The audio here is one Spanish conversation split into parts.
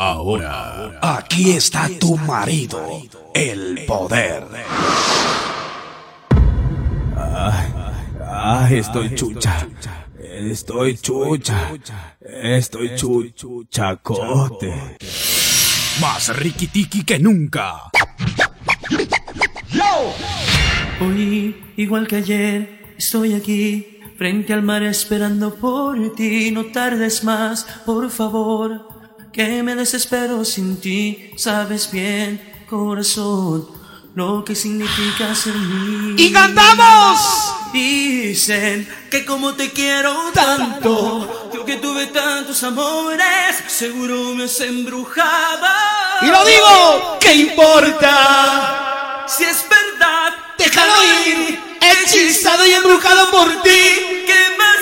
Ahora, aquí está tu marido, el poder. Ay, estoy chucha. Estoy chucha. Estoy chuchacote. Más riquitiqui que nunca. Hoy, igual que ayer, estoy aquí, frente al mar esperando por ti. No tardes más, por favor, que me desespero sin ti. Sabes bien, corazón, lo que significa ser mío. ¡Y cantamos! Dicen que como te quiero tanto, yo que tuve tantos amores, seguro me has embrujado. Y lo digo, ¿qué importa? Si es verdad, Déjalo ir, hechizado y embrujado por ti. ¿qué más?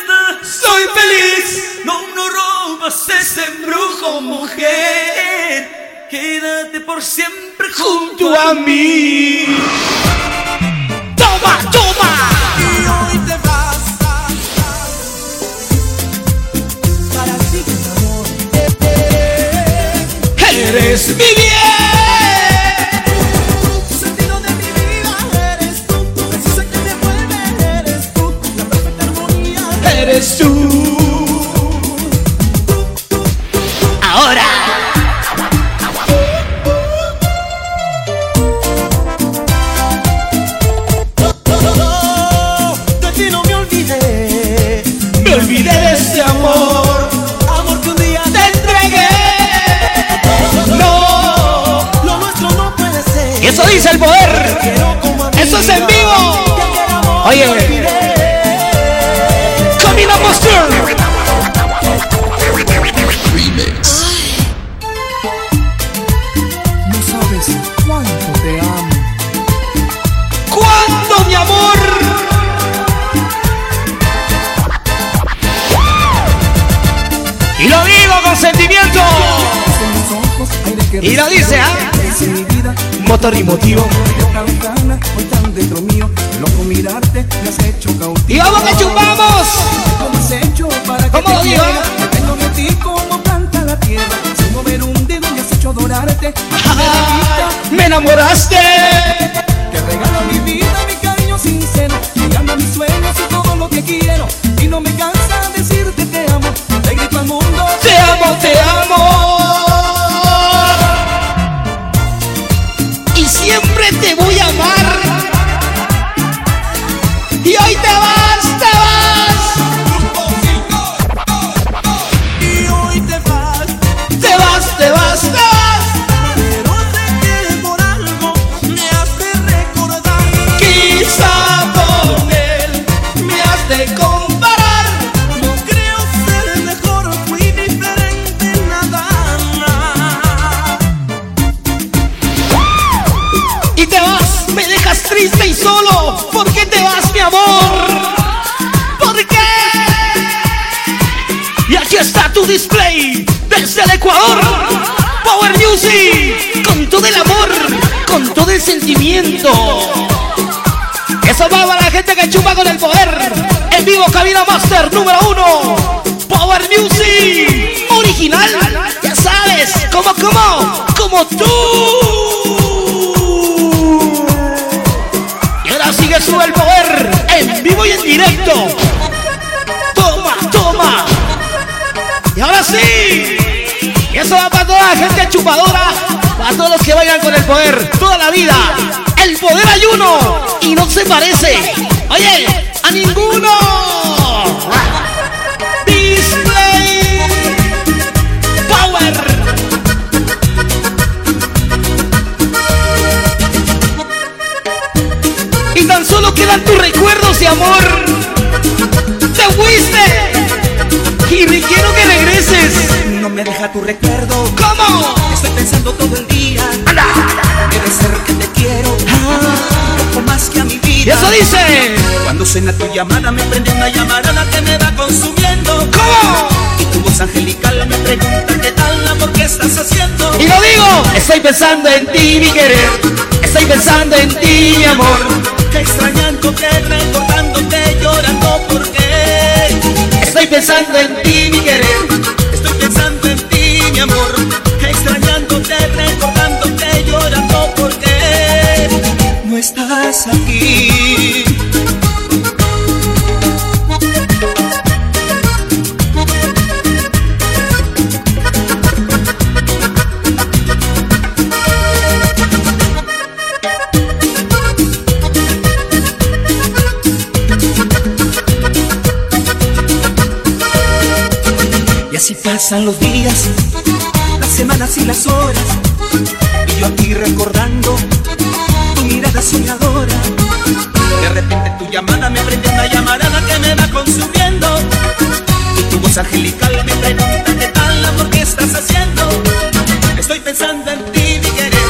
Soy feliz. No, no robas ese embrujo, mujer. Quédate por siempre junto a mí. Toma, toma. Y hoy te vas para ti, amor. Eres mi bien. Ahora. De ti no me olvidé. Me olvidé de ese amor. Amor que un día Te entregué. No. Lo nuestro no puede ser. Eso dice el poder. Eso es en vivo. Oye. No sabes cuánto te amo. ¿Cuándo, mi amor? Y lo digo con sentimiento. Y lo dice, ¿ah? Vida. Motor y motivo. Tan gana, hoy tan dentro mío. Loco mirarte, me has hecho cautivo. Y vamos que chupamos. ¿Cómo has hecho para que ¿Cómo te lo digo? Dependo de ti como planta la tierra. Sin mover un dedo me has hecho adorarte. Me enamoraste. Te regalo mi vida, mi cariño sincero. Alma, mis sueños y todo lo que quiero. Y no me cansa decirte te amo. Te grito al mundo. Te amo, te amo. Y siempre te voy Ecuador. Power Music, con todo el amor, con todo el sentimiento. Eso va para la gente que chupa con el poder. En vivo, Cabina Master número uno. Power Music, original. Ya sabes, como, como, como tú. Y ahora sigue sube el poder en vivo y en directo. Gente chupadora. Para todos los que vayan con el poder toda la vida. El poder hay uno y no se parece. Oye, a ninguno. Display Power. Y tan solo quedan tus recuerdos de amor. Te fuiste. Me deja tu recuerdo. ¿Cómo? Estoy pensando todo el día. Debe ser que te quiero. Poco más que a mi Y vida. eso dice. Cuando suena tu llamada, me prende una llamarada que me va consumiendo. ¿Cómo? Y tu voz angelical me pregunta qué tal amor que estás haciendo. Y lo digo. Estoy pensando en ti, mi querer. Estoy pensando en ti, mi amor. Extrañándote, recordándote, llorando porque Estoy pensando en ti, mi querer. aquí. Y así pasan los días, las semanas y las horas, y yo aquí recordando tu mirada soñadora llamada me prende una llamarada que me va consumiendo. Y tu voz angelical me pregunta qué tal amor que estás haciendo. Estoy pensando en ti, mi querer.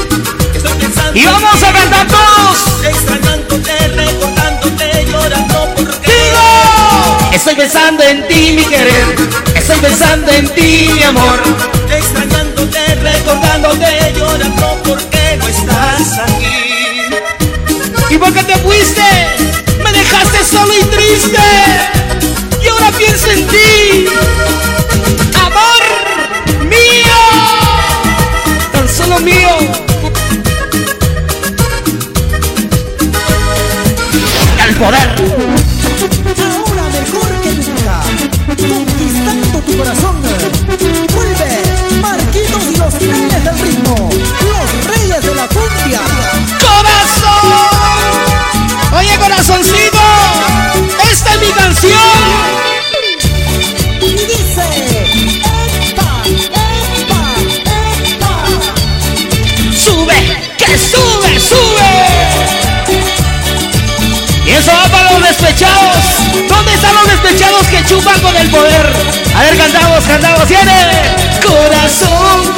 Estoy pensando. Y vamos a cantar todos. Extrañándote, recordándote, llorando porque. ¡Digo! Estoy pensando en ti, mi querer. Estoy pensando en ti, mi amor. Extrañándote, recordándote, llorando porque no estás aquí. ¿Y por qué te fuiste? solo y triste. chupa con el poder. A ver, cantamos, cantamos, viene. Corazón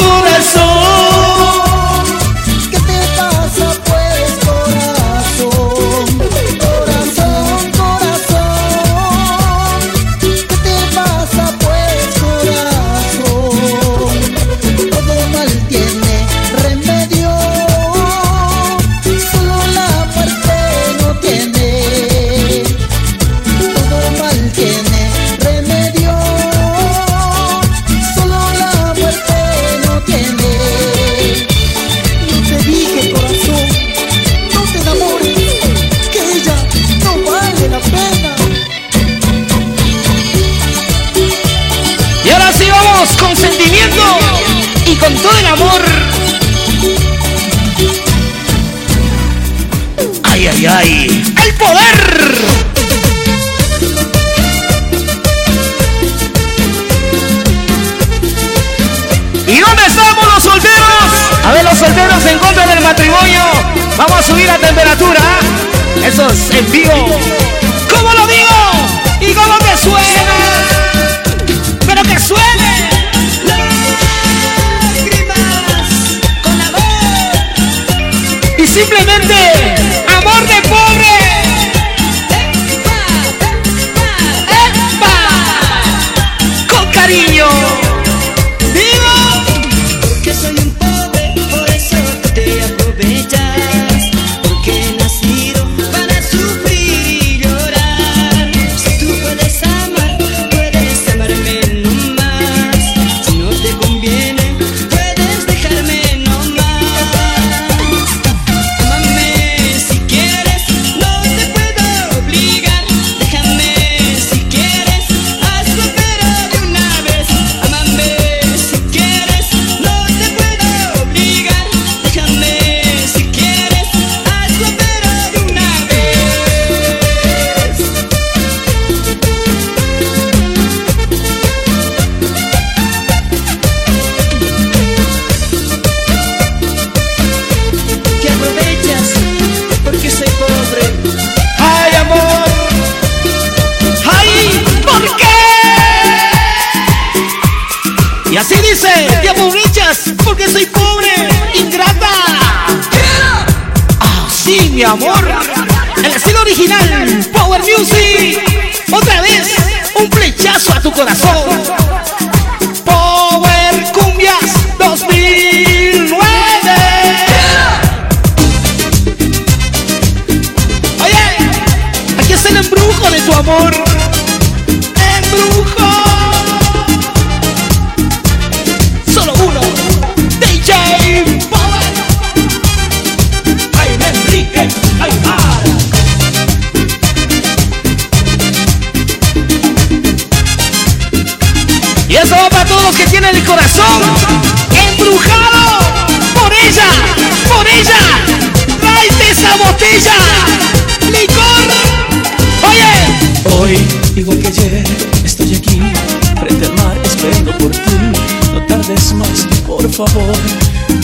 siempre. ¡Ay, amor! ¡Ay, por qué! Y así dice, te aprovechas porque soy pobre, ingrata. Así, mi amor. El estilo original, Power Music. Otra vez, un flechazo a tu corazón. amor. Favor,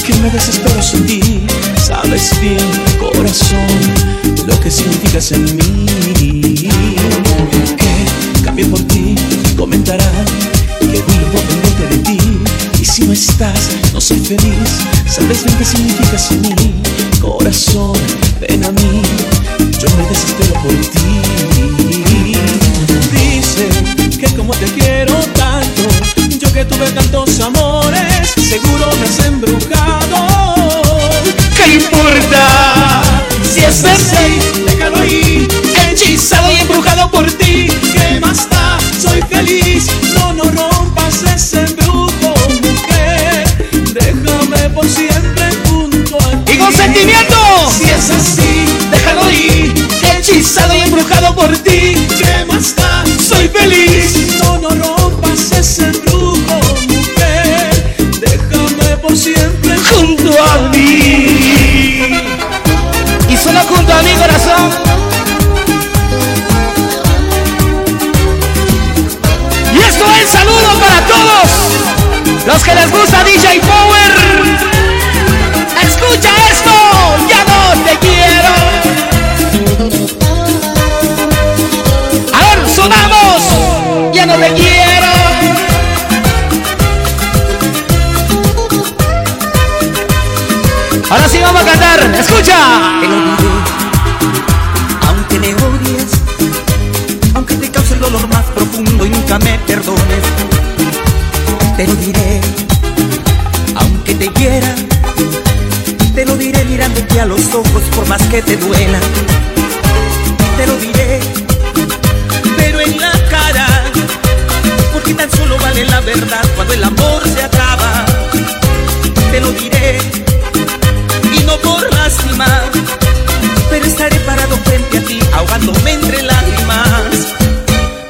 que me desespero sin ti. Sabes bien, corazón, lo que significas en mí. Que cambie por ti, comentarán que vivo pendiente de ti. Y si no estás, no soy feliz. Sabes bien qué significas en mí, corazón, ven a mí. Yo me desespero por ti. Dice que como te quiero tanto, yo que tuve tantos es así, déjalo ahí, hechizado y embrujado por ti. ¿Qué más da? Soy feliz, no, no rompas ese embrujo, mujer. Déjame por siempre junto a ti. ¡Y con sentimiento! Si es así, déjalo ir, hechizado y embrujado por ti. Y esto es saludo para todos los que les gusta DJ Power. Escucha esto, ya no te quiero. A ver, sonamos, ya no te quiero. Ahora sí vamos a cantar, escucha. Te lo diré, aunque te quiera, te lo diré mirándote a los ojos por más que te duela. Te lo diré, pero en la cara, porque tan solo vale la verdad cuando el amor se acaba. Te lo diré y no por lastimar, pero estaré parado frente a ti, ahogándome entre lágrimas,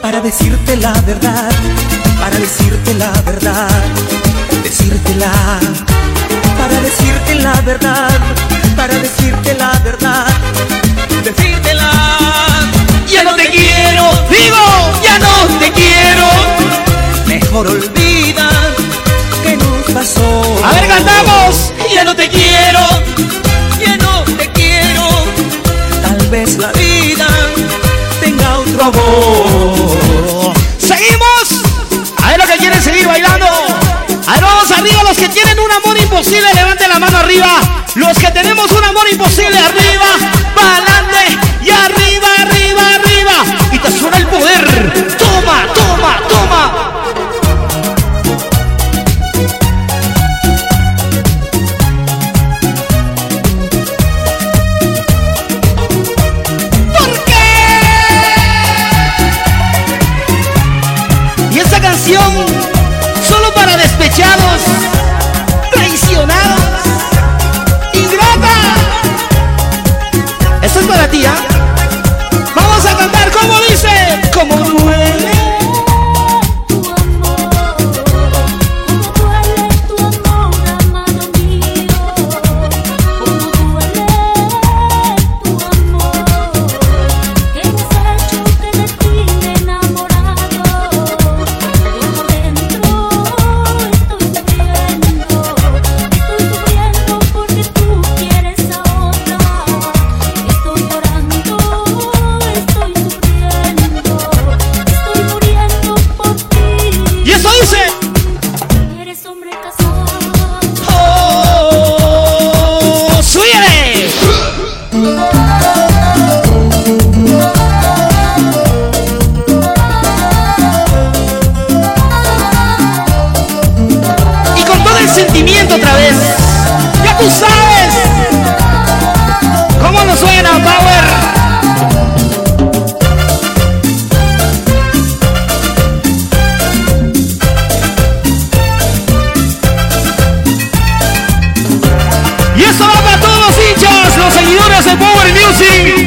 para decirte la verdad, para decirte la verdad, decírtela, para decirte la verdad, para decirte la verdad, decírtela. Ya no te quiero, digo, ya no te quiero. Mejor olvida que nos pasó. A ver, cantamos. Ya no te quiero. Ya no te quiero. Tal vez la vida tenga otro amor. Imposible, levanten la mano arriba. Los que tenemos un amor imposible, arriba, para Boa Bom News.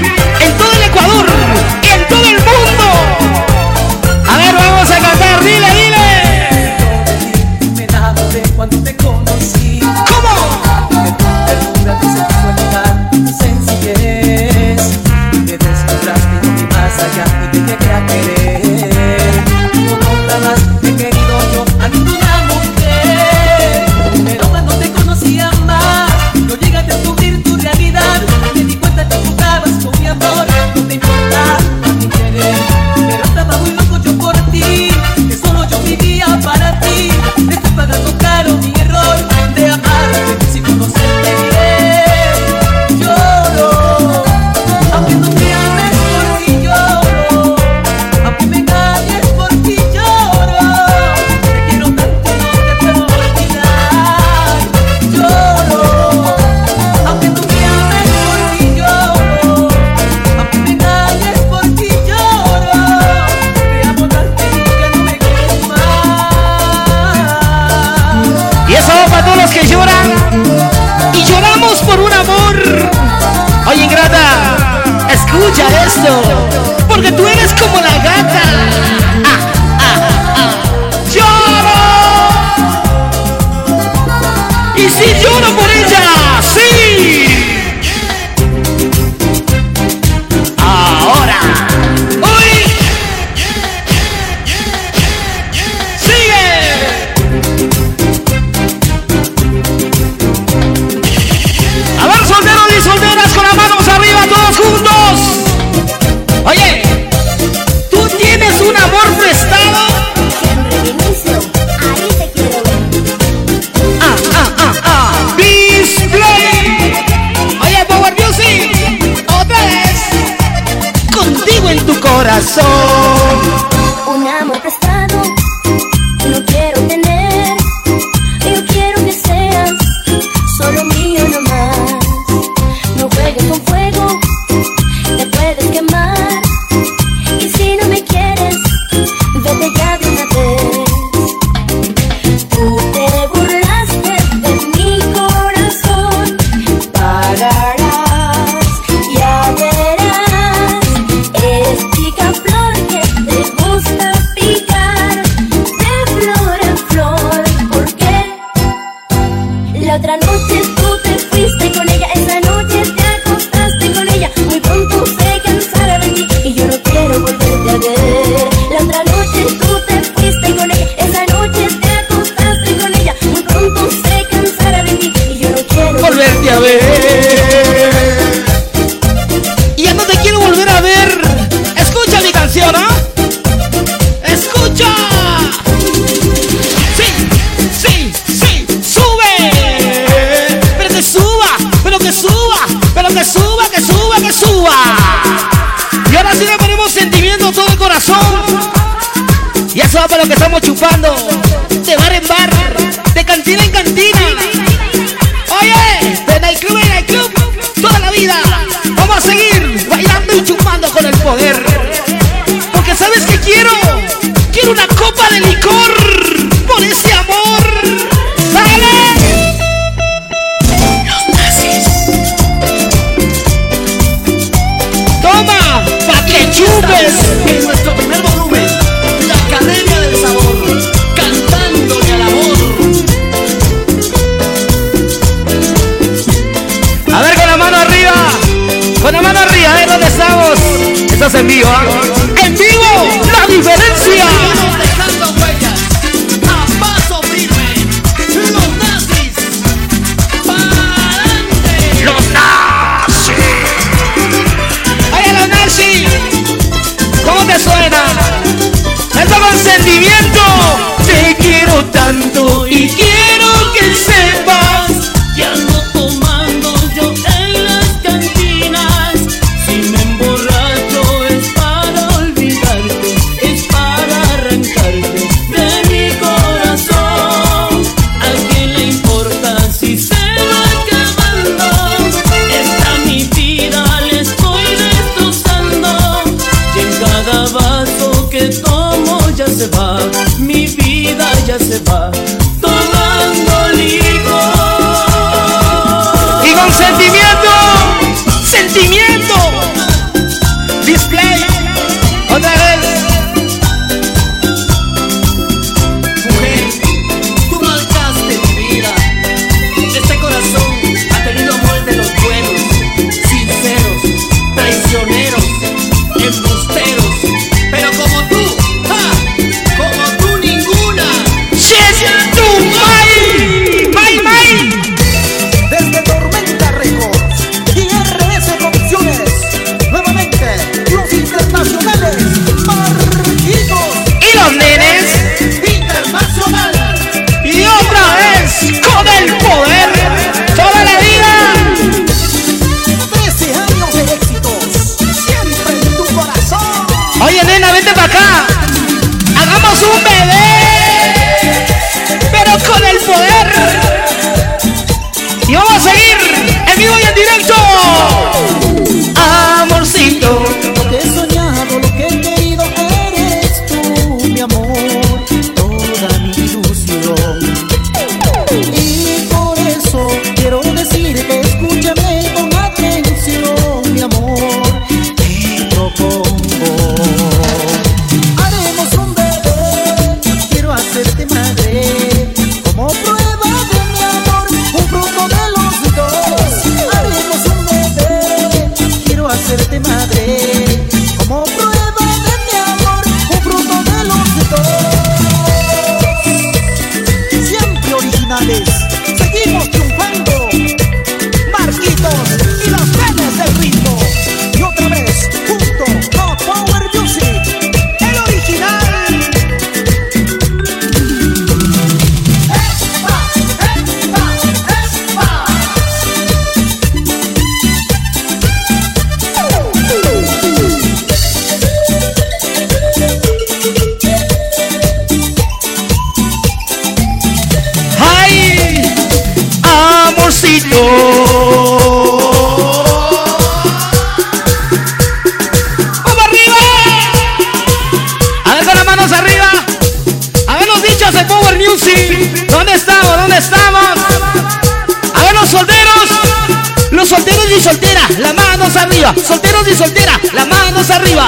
y soltera, las manos arriba. Solteros y soltera, las manos arriba.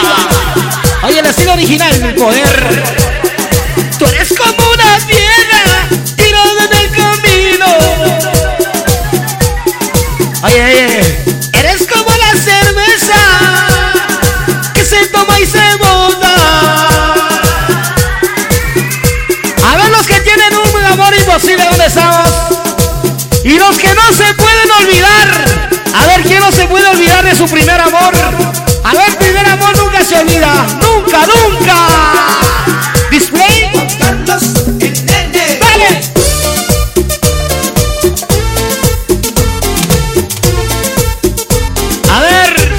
Oye, el estilo original, el poder. su primer amor. A ver, primer amor nunca se olvida. Nunca, nunca. Display. Dale. A ver.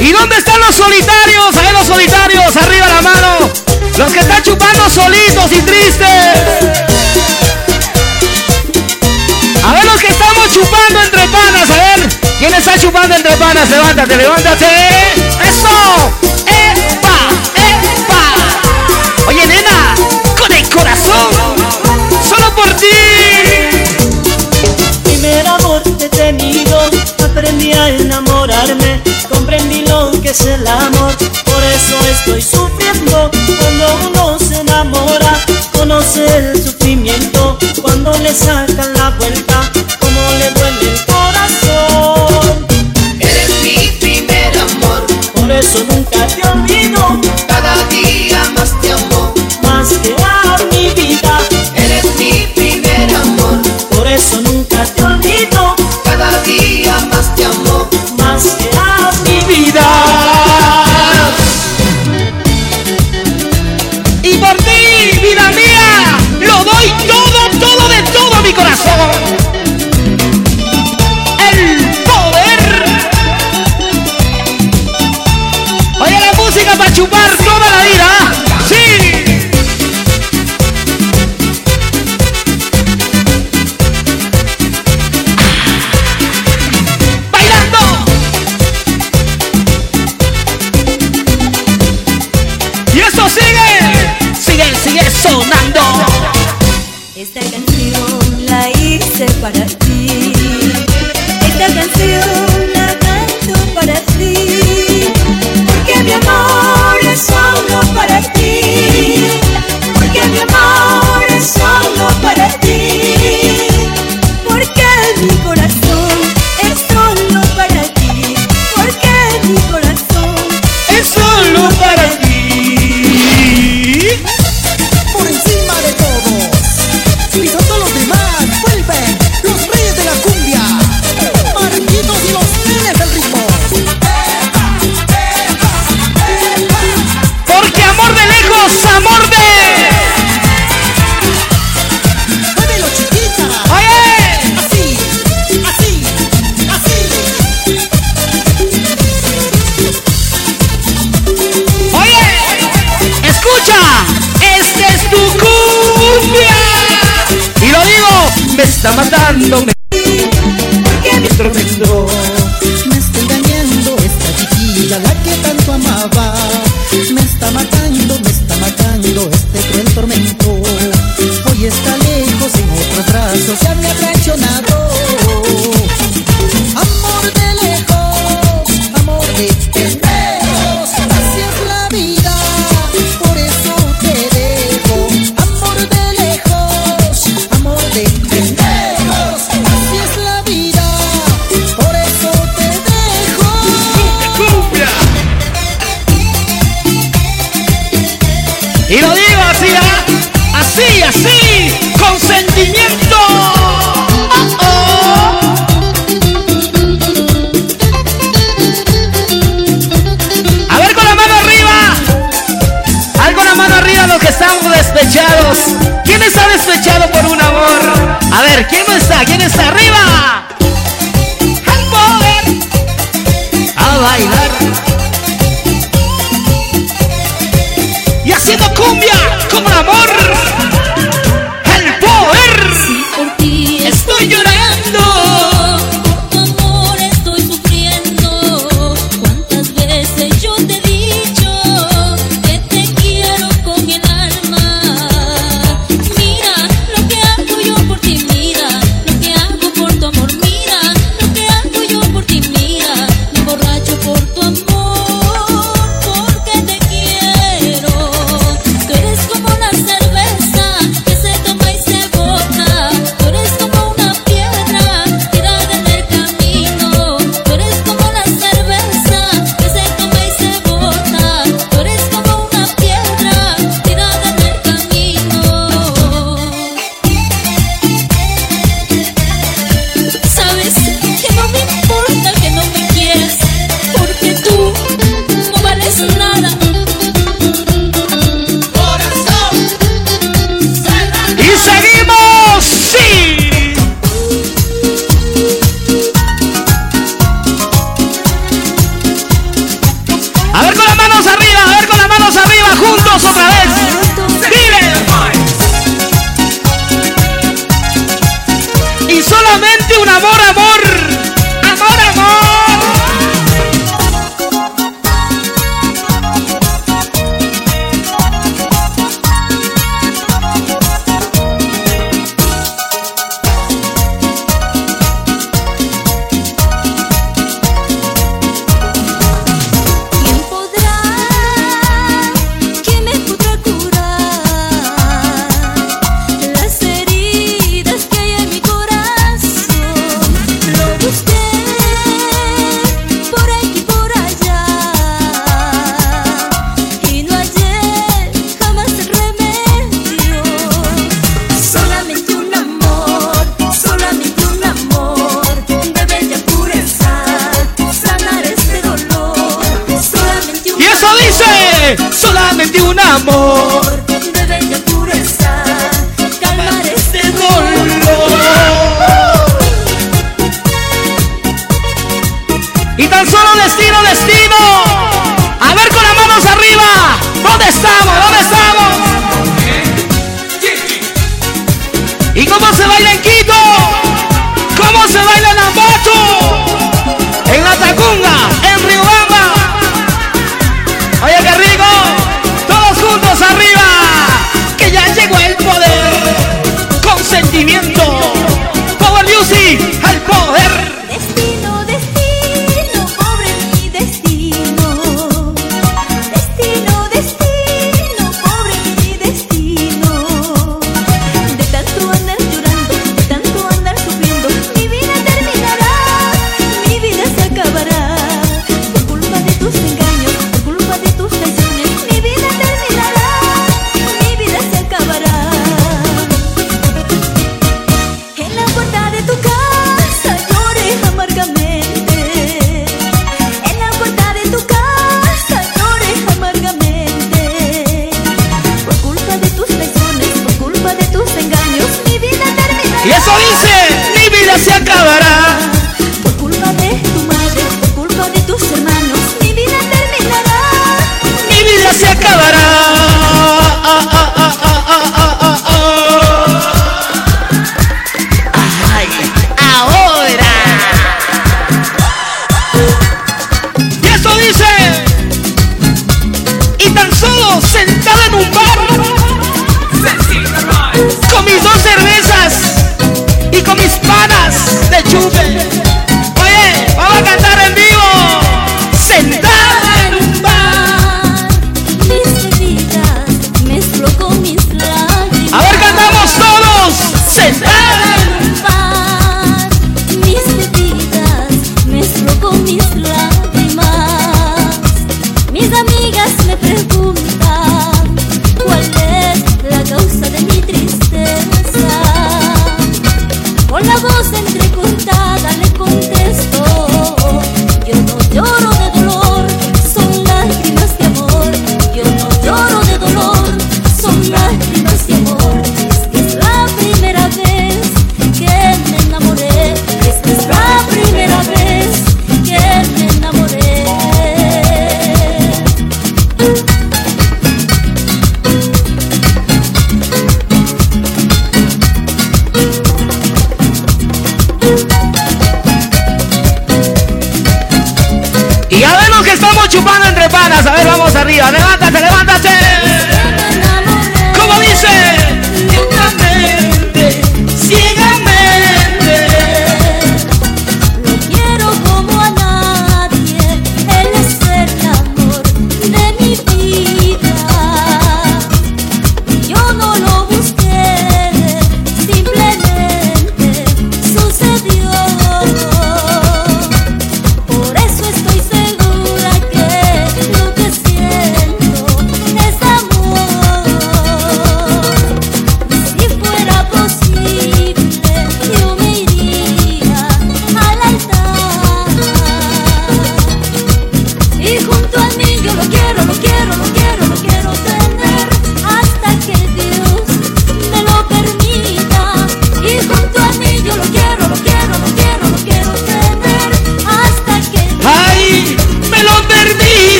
¿Y dónde están los solitarios? Ahí los solitarios, arriba la mano. Los que están chupando solitos y tristes. está chupando entre panas, levántate, levántate. ¡Eso! ¡Epa! ¡Epa! Oye, nena, con el corazón, solo por ti. Primer amor te he tenido, aprendí a enamorarme, comprendí lo que es el amor, por eso estoy sufriendo cuando uno se enamora, conoce el sufrimiento, cuando le sacan la vuelta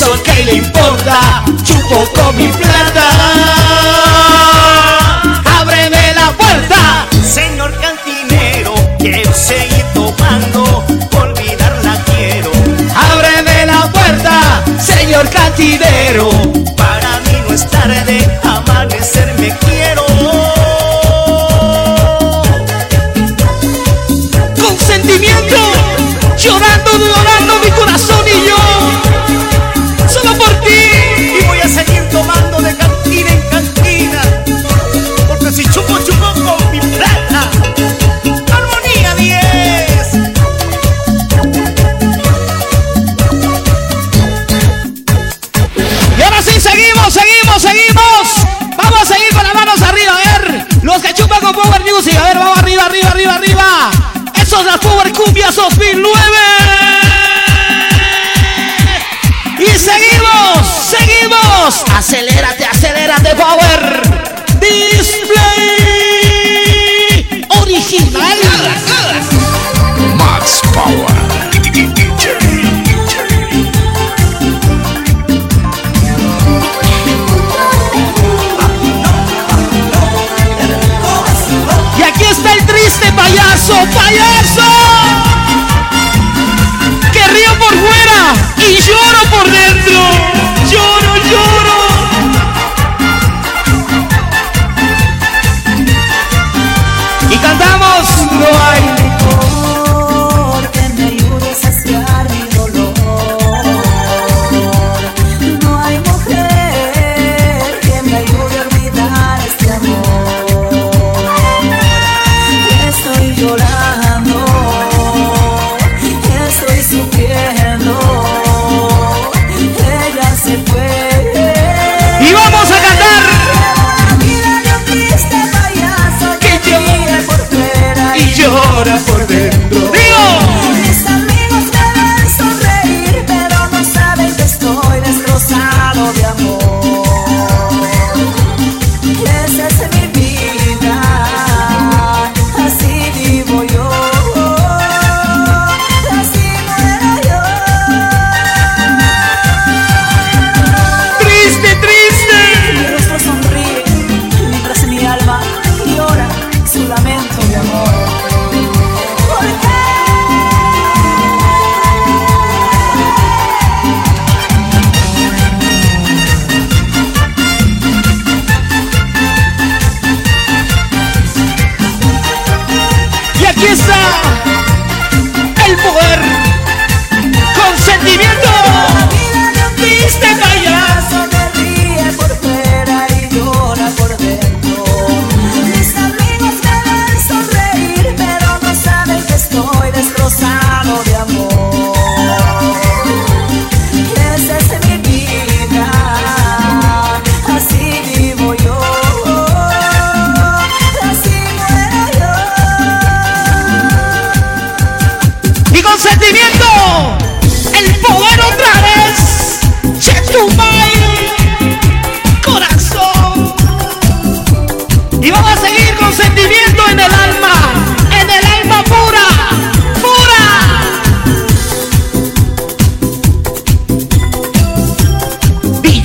eso que le importa, chupo con mi plata. Ábreme la puerta, señor cantinero, quiero seguir tomando, olvidarla quiero. Ábreme la puerta, señor cantinero acelérate, acelérate, power.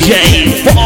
DJ.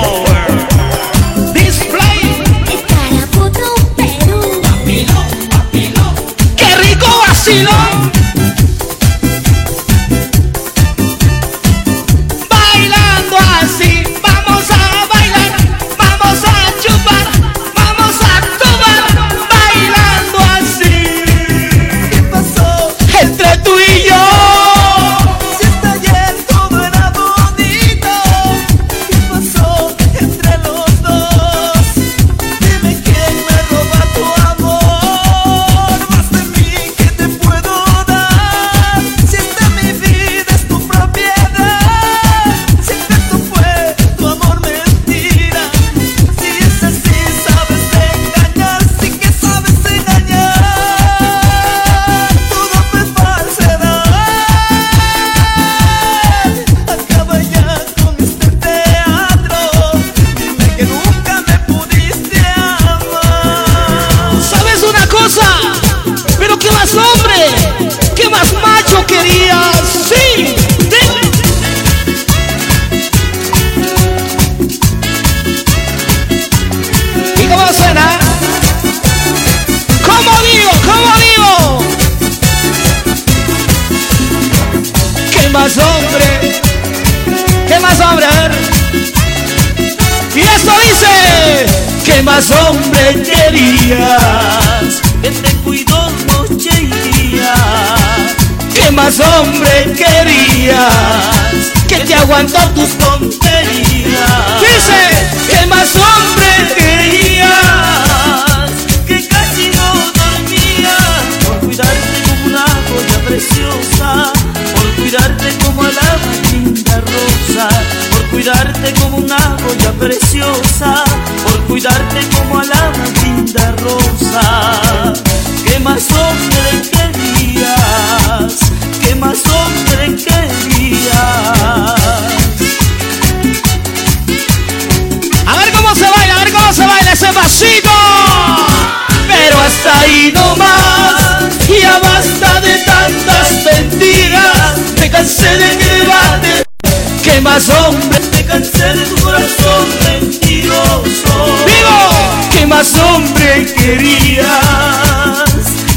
heridas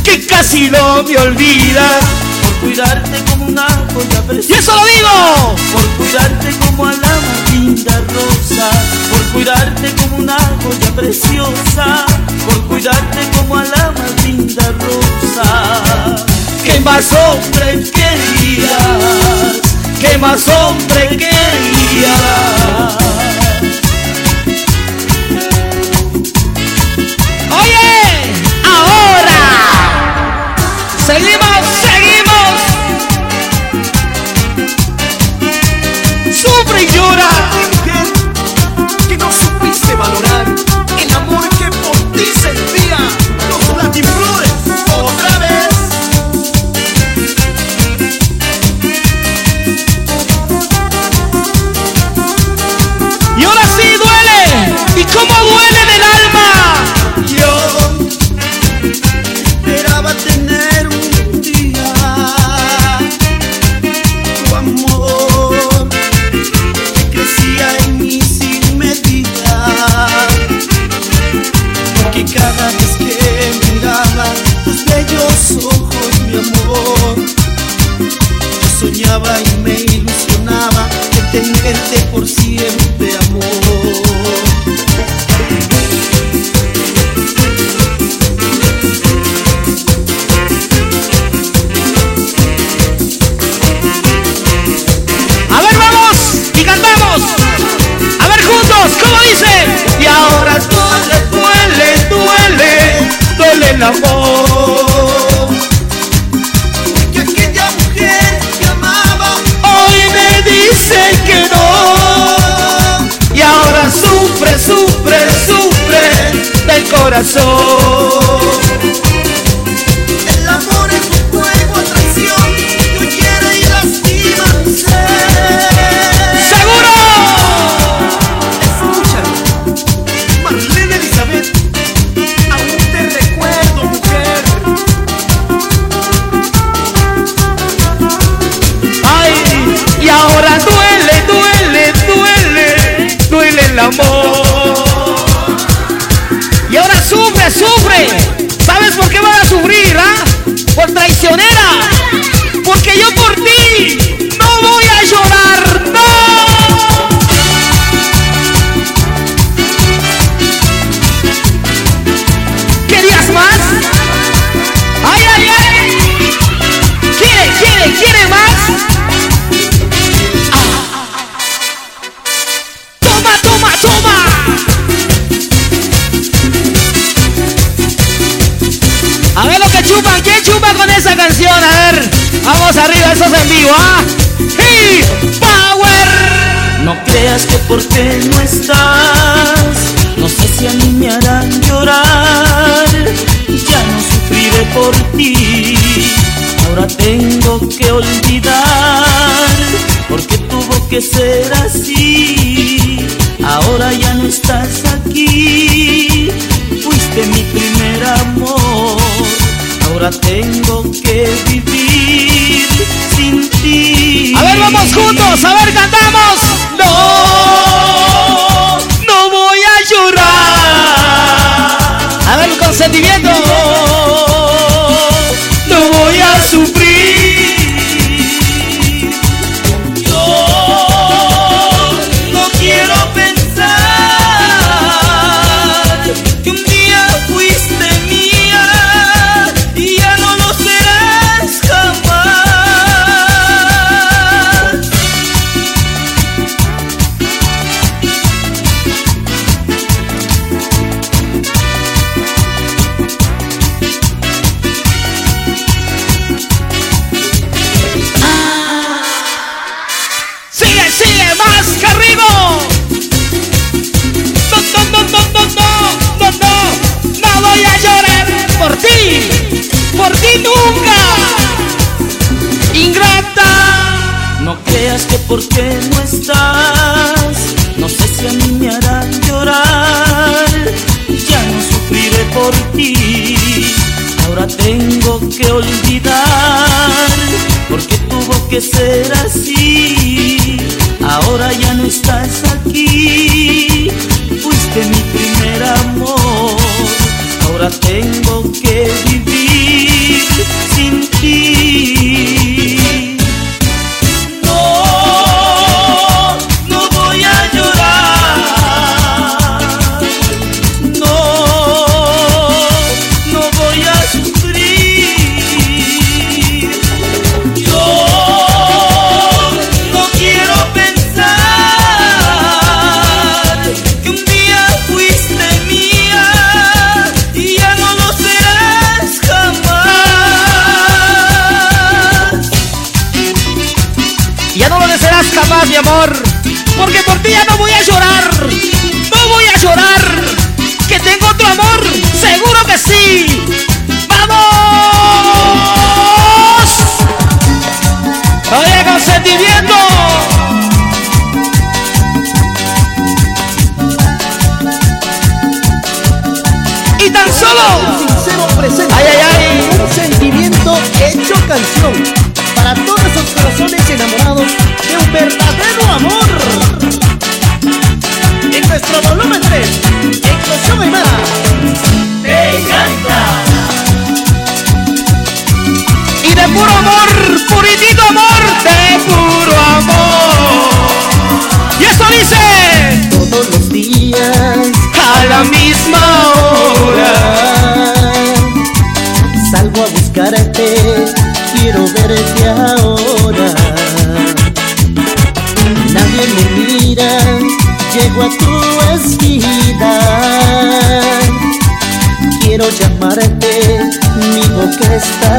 que casi no me olvidas. Por cuidarte como una joya preciosa. ¡Y eso lo digo! Por cuidarte como a la linda rosa. Por cuidarte como una joya preciosa. Por cuidarte como a la linda rosa. ¿Qué más hombre querías? ¿Qué más hombre querías? 谁嘛 chupa? ¿Quién chupa con esa canción? A ver, vamos arriba, eso es en vivo, ¿ah? ¡Hey! ¡Power! No creas que porque no estás, no sé si a mí me harán llorar. Ya no sufriré por ti, ahora tengo que olvidar, porque tuvo que ser así. Ahora ya no estás aquí, fuiste mi primer amor Ahora tengo que vivir sin ti. A ver, vamos juntos, a ver, cantamos. No, no voy a llorar. A ver, consentimiento.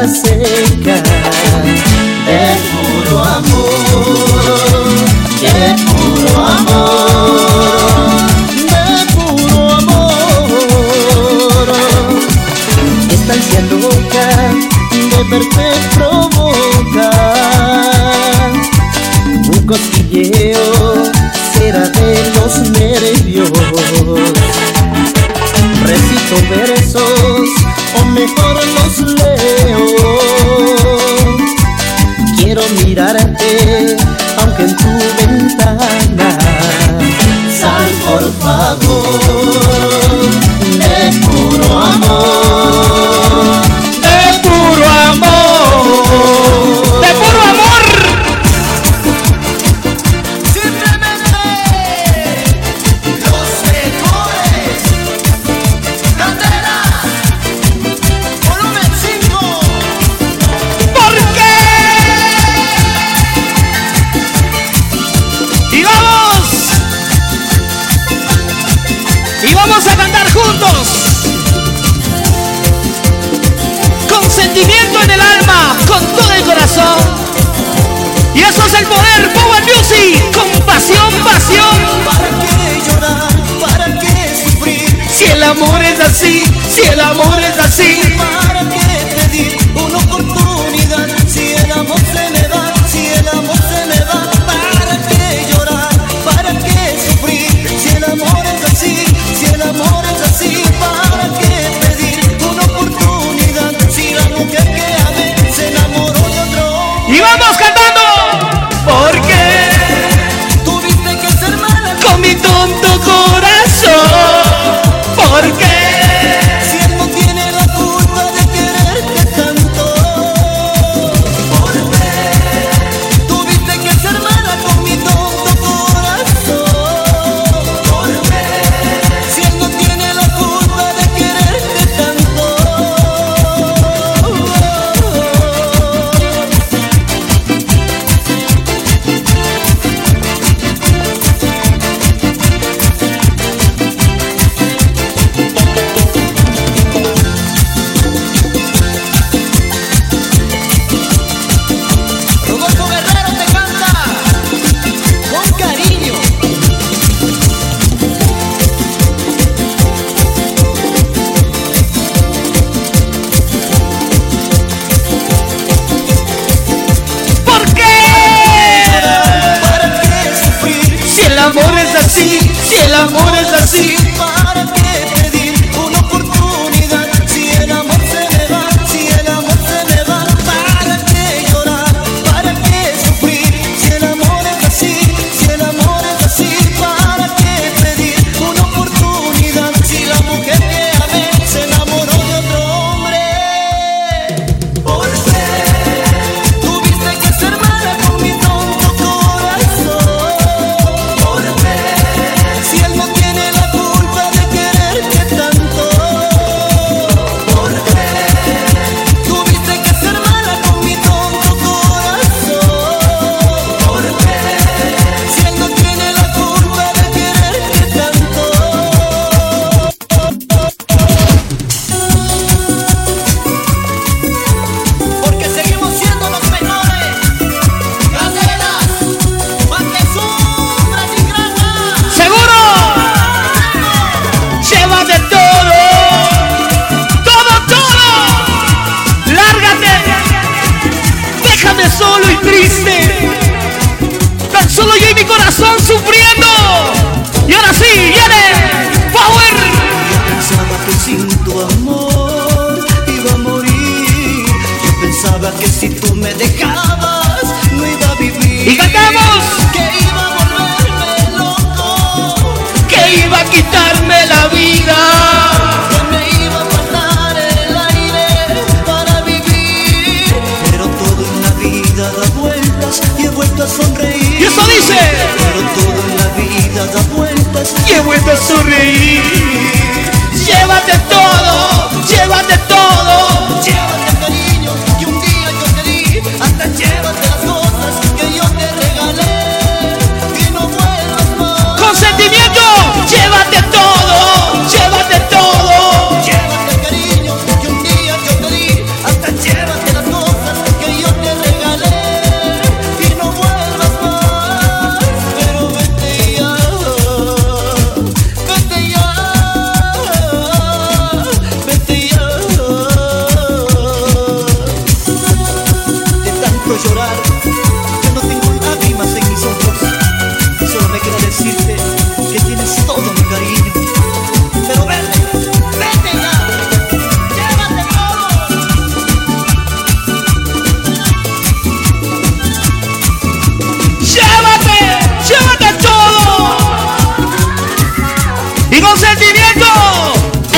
seca de puro amor, de puro amor, de puro amor. Estancia loca de verte provoca un cosquilleo será de los nervios. Recito versos o mejor los leo puedo mirarte, aunque en tu ventana. Sal por favor, de puro amor.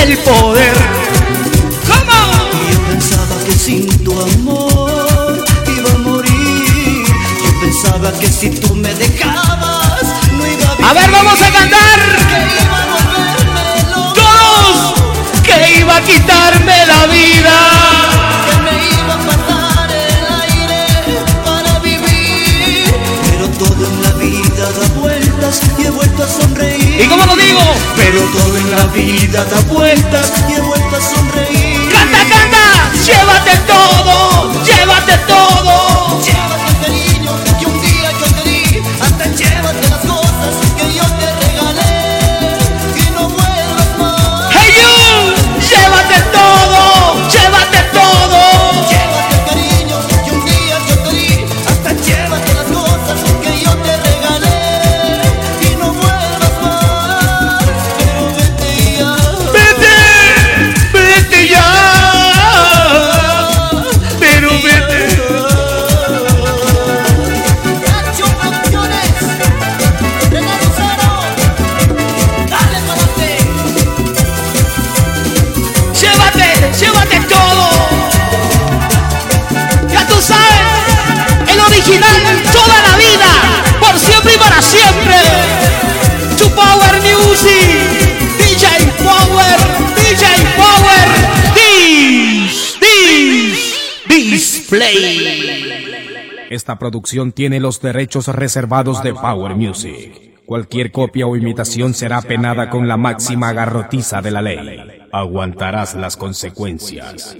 el poder. ¿Cómo? Yo pensaba que sin tu amor iba a morir. Yo pensaba que si tú me dejabas no iba a vivir. A ver, vamos a cantar. Que iba a Todos que iba a quitarme ¿Y cómo lo digo? Pero todo en la vida da vueltas y de vuelta a sonreír. ¡Canta, canta! ¡Llévate todo! Esta producción tiene los derechos reservados de Power Music. Cualquier copia o imitación será penada con la máxima garrotiza de la ley. Aguantarás las consecuencias.